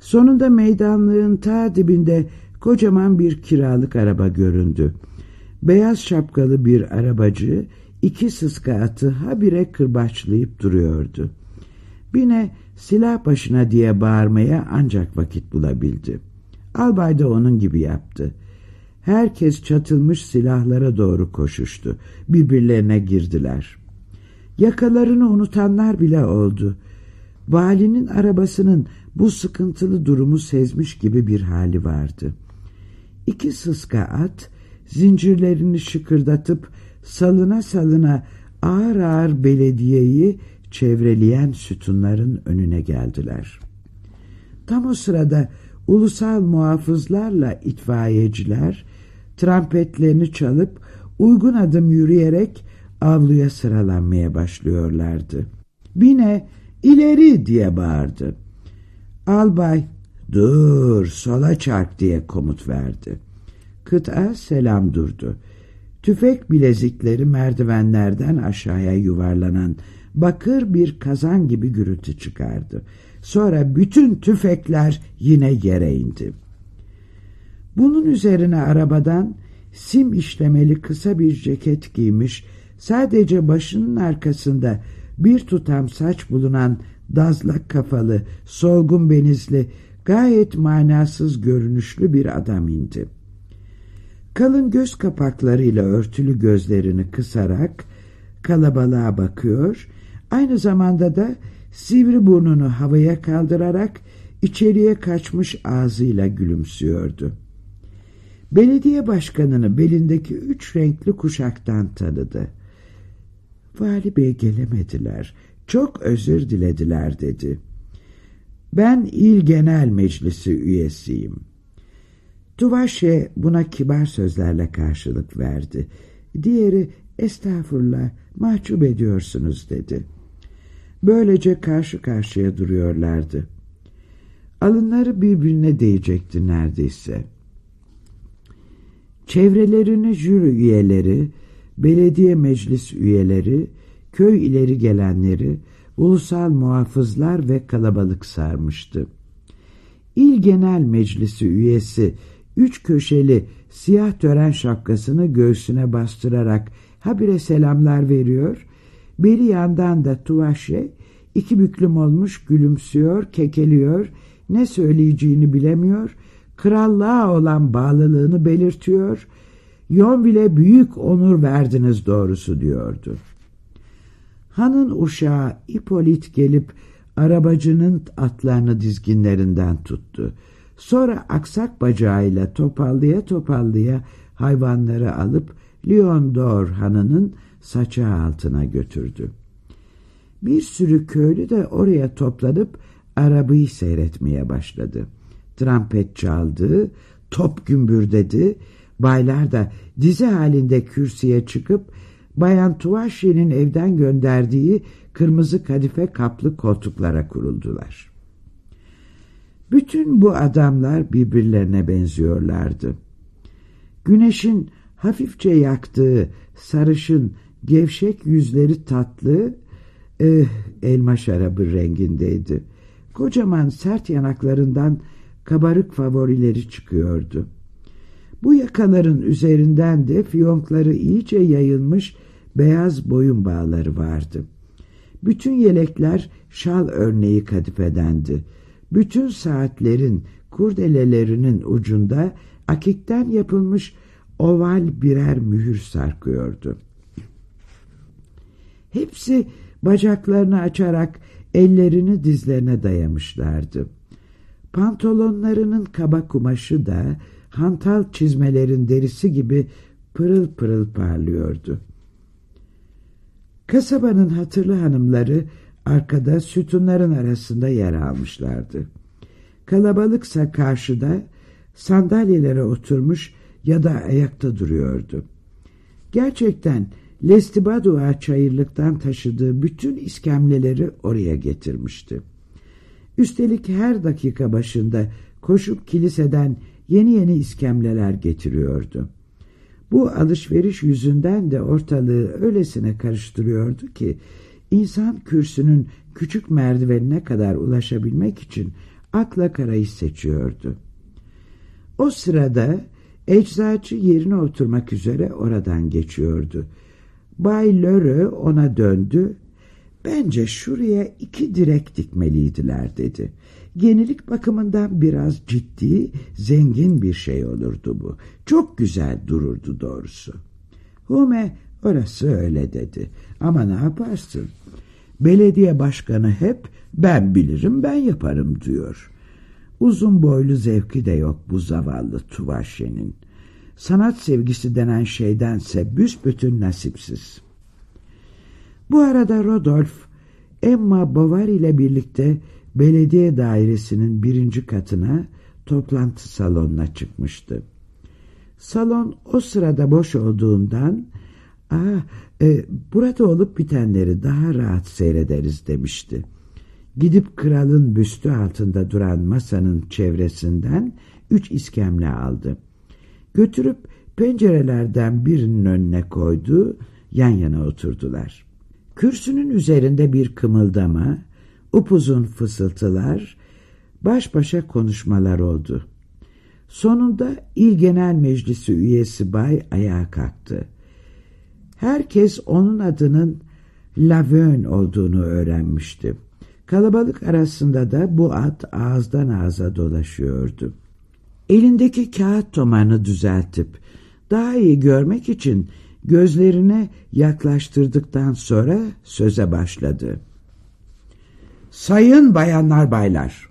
Sonunda meydanlığın ta dibinde kocaman bir kiralık araba göründü. Beyaz şapkalı bir arabacı iki sıska atı habire kırbaçlayıp duruyordu. Bine silah başına diye bağırmaya ancak vakit bulabildi. Albay da onun gibi yaptı. Herkes çatılmış silahlara doğru koşuştu. Birbirlerine girdiler. Yakalarını unutanlar bile oldu. Valinin arabasının bu sıkıntılı durumu sezmiş gibi bir hali vardı. İki sıska at zincirlerini şıkırdatıp salına salına ağır ağır belediyeyi çevreleyen sütunların önüne geldiler. Tam o sırada ulusal muhafızlarla itfaiyeciler trampetlerini çalıp uygun adım yürüyerek avluya sıralanmaya başlıyorlardı. Bine ileri diye bağırdı. Albay dur sola çark diye komut verdi. Kıta selam durdu. Tüfek bilezikleri merdivenlerden aşağıya yuvarlanan bakır bir kazan gibi gürültü çıkardı. Sonra bütün tüfekler yine yere indi. Bunun üzerine arabadan sim işlemeli kısa bir ceket giymiş, sadece başının arkasında bir tutam saç bulunan dazlak kafalı, solgun benizli, gayet manasız görünüşlü bir adam indi. Kalın göz kapaklarıyla örtülü gözlerini kısarak kalabalığa bakıyor, aynı zamanda da sivri burnunu havaya kaldırarak içeriye kaçmış ağzıyla gülümsüyordu. Belediye başkanını belindeki üç renkli kuşaktan tanıdı. Vali bey gelemediler, çok özür dilediler dedi. Ben İl Genel Meclisi üyesiyim. Tuvaşe buna kibar sözlerle karşılık verdi. Diğeri estağfurullah mahcup ediyorsunuz dedi. Böylece karşı karşıya duruyorlardı. Alınları birbirine değecekti neredeyse. Çevrelerini jüri üyeleri, belediye meclis üyeleri, köy ileri gelenleri, ulusal muhafızlar ve kalabalık sarmıştı. İl Genel Meclisi üyesi üç köşeli siyah tören şapkasını göğsüne bastırarak habire selamlar veriyor, beri yandan da Tuvaşe iki büklüm olmuş gülümsüyor, kekeliyor, ne söyleyeceğini bilemiyor, krallığa olan bağlılığını belirtiyor, Yonville büyük onur verdiniz doğrusu diyordu. Hanın uşağı Ipolit gelip arabacının atlarını dizginlerinden tuttu. Sonra aksak bacağıyla topallaya topallaya hayvanları alıp Dor hanının saçağı altına götürdü. Bir sürü köylü de oraya toplanıp arabayı seyretmeye başladı. Trampet çaldı, top gümbürdedi, baylar da dizi halinde kürsüye çıkıp Bayan Tuvaşi'nin evden gönderdiği kırmızı kadife kaplı koltuklara kuruldular. Bütün bu adamlar birbirlerine benziyorlardı. Güneşin hafifçe yaktığı sarışın, gevşek yüzleri tatlı, eh, elma şarabı rengindeydi. Kocaman sert yanaklarından kabarık favorileri çıkıyordu. Bu yakaların üzerinden de fiyonkları iyice yayılmış beyaz boyun bağları vardı. Bütün yelekler şal örneği kadifedendi. Bütün saatlerin kurdelelerinin ucunda akikten yapılmış oval birer mühür sarkıyordu. Hepsi bacaklarını açarak ellerini dizlerine dayamışlardı. Pantolonlarının kaba kumaşı da hantal çizmelerin derisi gibi pırıl pırıl parlıyordu. Kasabanın hatırlı hanımları arkada sütunların arasında yer almışlardı. Kalabalıksa karşıda sandalyelere oturmuş ya da ayakta duruyordu. Gerçekten Lestibadua çayırlıktan taşıdığı bütün iskemleleri oraya getirmişti. Üstelik her dakika başında koşup kiliseden yeni yeni iskemleler getiriyordu. Bu alışveriş yüzünden de ortalığı öylesine karıştırıyordu ki insan kürsünün küçük merdivenine kadar ulaşabilmek için akla karayı seçiyordu. O sırada eczacı yerine oturmak üzere oradan geçiyordu. Bay Lörö ona döndü. Bence şuraya iki direk dikmeliydiler dedi. Yenilik bakımından biraz ciddi, zengin bir şey olurdu bu. Çok güzel dururdu doğrusu. Hume orası öyle dedi. Ama ne yaparsın? Belediye başkanı hep ben bilirim ben yaparım diyor. Uzun boylu zevki de yok bu zavallı Tuvaşe'nin. Sanat sevgisi denen şeydense büsbütün nasipsiz. Bu arada Rodolf, Emma Bovary ile birlikte belediye dairesinin birinci katına toplantı salonuna çıkmıştı. Salon o sırada boş olduğundan Aa, e, burada olup bitenleri daha rahat seyrederiz demişti. Gidip kralın büstü altında duran masanın çevresinden üç iskemle aldı. Götürüp pencerelerden birinin önüne koydu, yan yana oturdular. Kürsünün üzerinde bir kımıldama, upuzun fısıltılar, baş başa konuşmalar oldu. Sonunda İl Genel Meclisi üyesi Bay ayağa kalktı. Herkes onun adının Lavön olduğunu öğrenmişti. Kalabalık arasında da bu ad ağızdan ağza dolaşıyordu. Elindeki kağıt tomarını düzeltip daha iyi görmek için gözlerine yaklaştırdıktan sonra söze başladı. Sayın bayanlar baylar,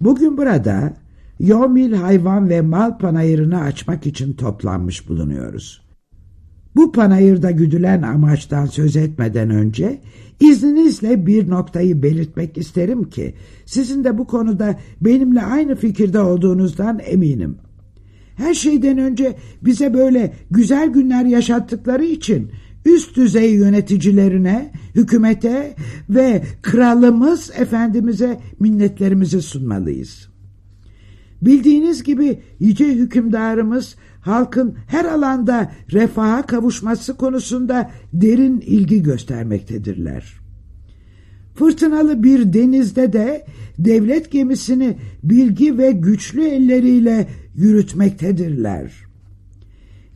bugün burada Yomil hayvan ve mal panayırını açmak için toplanmış bulunuyoruz. Bu panayırda güdülen amaçtan söz etmeden önce izninizle bir noktayı belirtmek isterim ki sizin de bu konuda benimle aynı fikirde olduğunuzdan eminim. Her şeyden önce bize böyle güzel günler yaşattıkları için üst düzey yöneticilerine, hükümete ve kralımız efendimize minnetlerimizi sunmalıyız. Bildiğiniz gibi yüce hükümdarımız halkın her alanda refaha kavuşması konusunda derin ilgi göstermektedirler. Fırtınalı bir denizde de devlet gemisini bilgi ve güçlü elleriyle yürütmektedirler.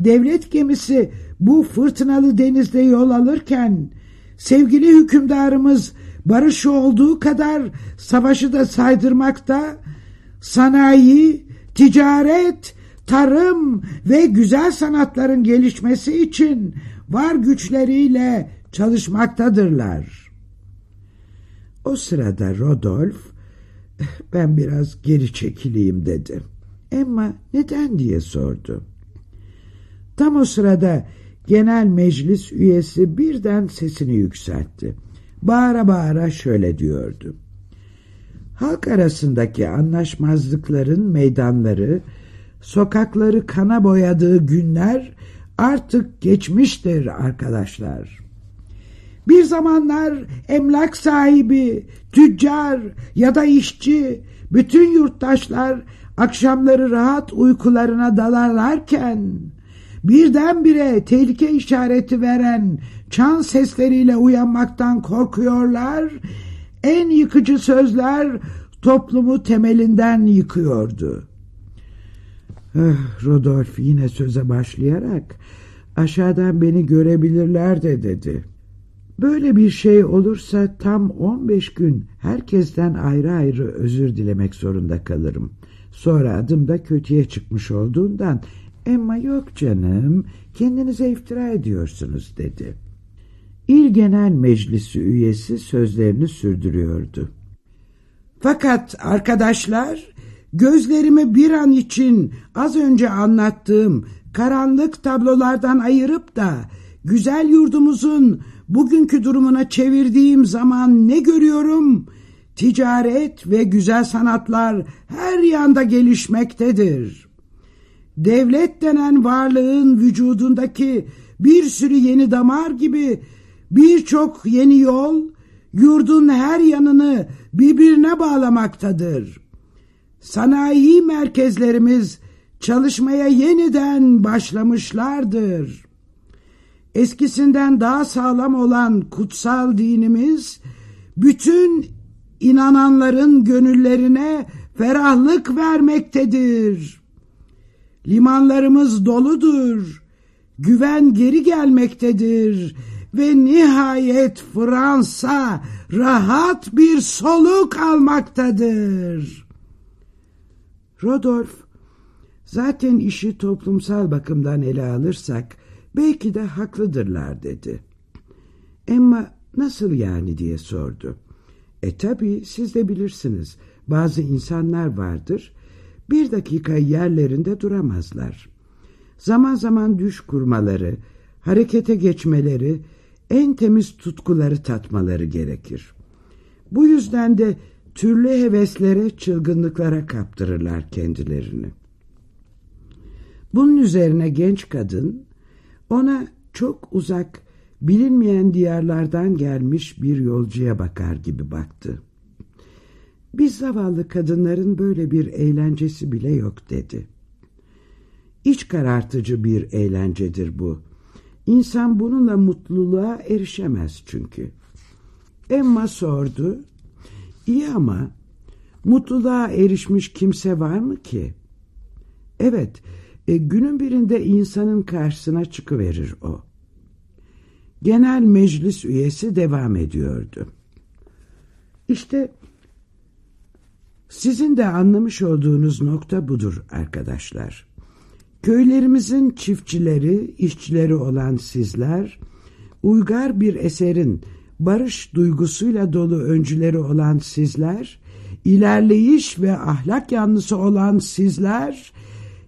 Devlet gemisi bu fırtınalı denizde yol alırken sevgili hükümdarımız barışı olduğu kadar savaşı da saydırmakta, sanayi, ticaret, tarım ve güzel sanatların gelişmesi için var güçleriyle çalışmaktadırlar. O sırada Rodolf, ben biraz geri çekileyim dedi. Emma neden diye sordu. Tam o sırada genel meclis üyesi birden sesini yükseltti. Bağıra bağıra şöyle diyordu. Halk arasındaki anlaşmazlıkların meydanları, sokakları kana boyadığı günler artık geçmiştir arkadaşlar. Bir zamanlar emlak sahibi, tüccar ya da işçi, bütün yurttaşlar akşamları rahat uykularına dalarlarken birdenbire tehlike işareti veren çan sesleriyle uyanmaktan korkuyorlar, en yıkıcı sözler toplumu temelinden yıkıyordu. Eh, Rodolf yine söze başlayarak aşağıdan beni görebilirler de dedi. Böyle bir şey olursa tam 15 gün herkesten ayrı ayrı özür dilemek zorunda kalırım. Sonra adım da kötüye çıkmış olduğundan Emma yok canım kendinize iftira ediyorsunuz dedi. İl Genel Meclisi üyesi sözlerini sürdürüyordu. Fakat arkadaşlar gözlerimi bir an için az önce anlattığım karanlık tablolardan ayırıp da güzel yurdumuzun bugünkü durumuna çevirdiğim zaman ne görüyorum? Ticaret ve güzel sanatlar her yanda gelişmektedir. Devlet denen varlığın vücudundaki bir sürü yeni damar gibi birçok yeni yol yurdun her yanını birbirine bağlamaktadır. Sanayi merkezlerimiz çalışmaya yeniden başlamışlardır. Eskisinden daha sağlam olan kutsal dinimiz bütün inananların gönüllerine ferahlık vermektedir. Limanlarımız doludur, güven geri gelmektedir ve nihayet Fransa rahat bir soluk almaktadır. Rodolf, zaten işi toplumsal bakımdan ele alırsak belki de haklıdırlar dedi. Emma nasıl yani diye sordu. E tabi siz de bilirsiniz bazı insanlar vardır bir dakika yerlerinde duramazlar. Zaman zaman düş kurmaları, harekete geçmeleri, en temiz tutkuları tatmaları gerekir. Bu yüzden de türlü heveslere, çılgınlıklara kaptırırlar kendilerini. Bunun üzerine genç kadın ona çok uzak, bilinmeyen diyarlardan gelmiş bir yolcuya bakar gibi baktı. Biz zavallı kadınların böyle bir eğlencesi bile yok dedi. İç karartıcı bir eğlencedir bu. İnsan bununla mutluluğa erişemez çünkü. Emma sordu. İyi ama mutluluğa erişmiş kimse var mı ki? Evet, e, günün birinde insanın karşısına çıkıverir o. Genel meclis üyesi devam ediyordu. İşte sizin de anlamış olduğunuz nokta budur arkadaşlar. Köylerimizin çiftçileri, işçileri olan sizler, uygar bir eserin barış duygusuyla dolu öncüleri olan sizler, ilerleyiş ve ahlak yanlısı olan sizler,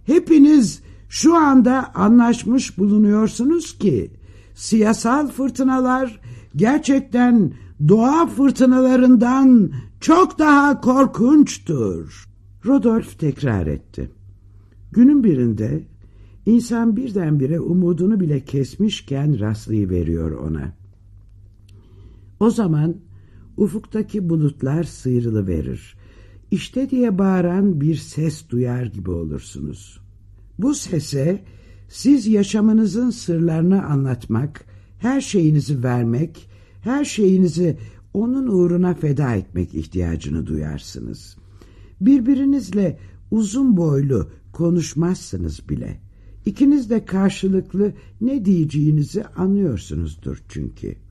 hepiniz şu anda anlaşmış bulunuyorsunuz ki, siyasal fırtınalar gerçekten doğa fırtınalarından çok daha korkunçtur. Rodolf tekrar etti. Günün birinde insan birdenbire umudunu bile kesmişken rastlayıveriyor ona. O zaman ufuktaki bulutlar sıyrılıverir. İşte diye bağıran bir ses duyar gibi olursunuz. Bu sese siz yaşamınızın sırlarını anlatmak, her şeyinizi vermek, her şeyinizi onun uğruna feda etmek ihtiyacını duyarsınız. Birbirinizle uzun boylu konuşmazsınız bile. İkiniz de karşılıklı ne diyeceğinizi anlıyorsunuzdur çünkü.''